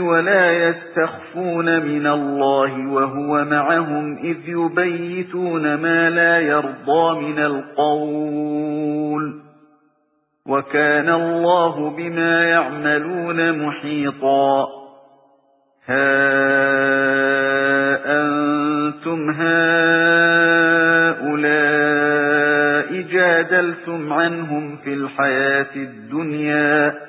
ولا يستخفون من الله وهو معهم إذ يبيتون ما لا يرضى من القول. وكان الله بما يعملون محيطا. ها أنتم هؤلاء جادلتم عنهم في الحياة الدنيا.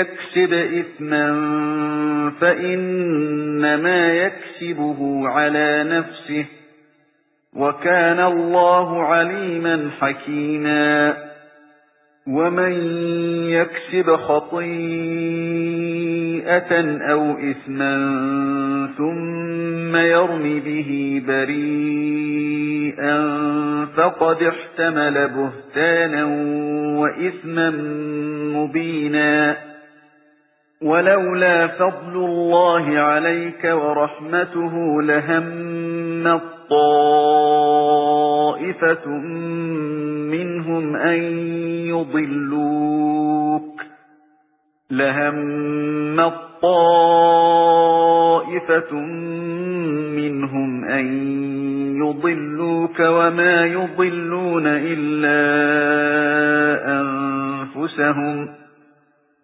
يكسب إثما فإنما يكسبه على نفسه وكان الله عليما حكيما ومن يكسب خطيئة أو إثما ثم يرم به بريئا فقد احتمل بهتانا وإثما مبينا ولولا فضل الله عليك ورحمته لهم الطائفة منهم أن يضلوك لهم الطائفة منهم أن يضلوك وما يضلون إلا أنفسهم.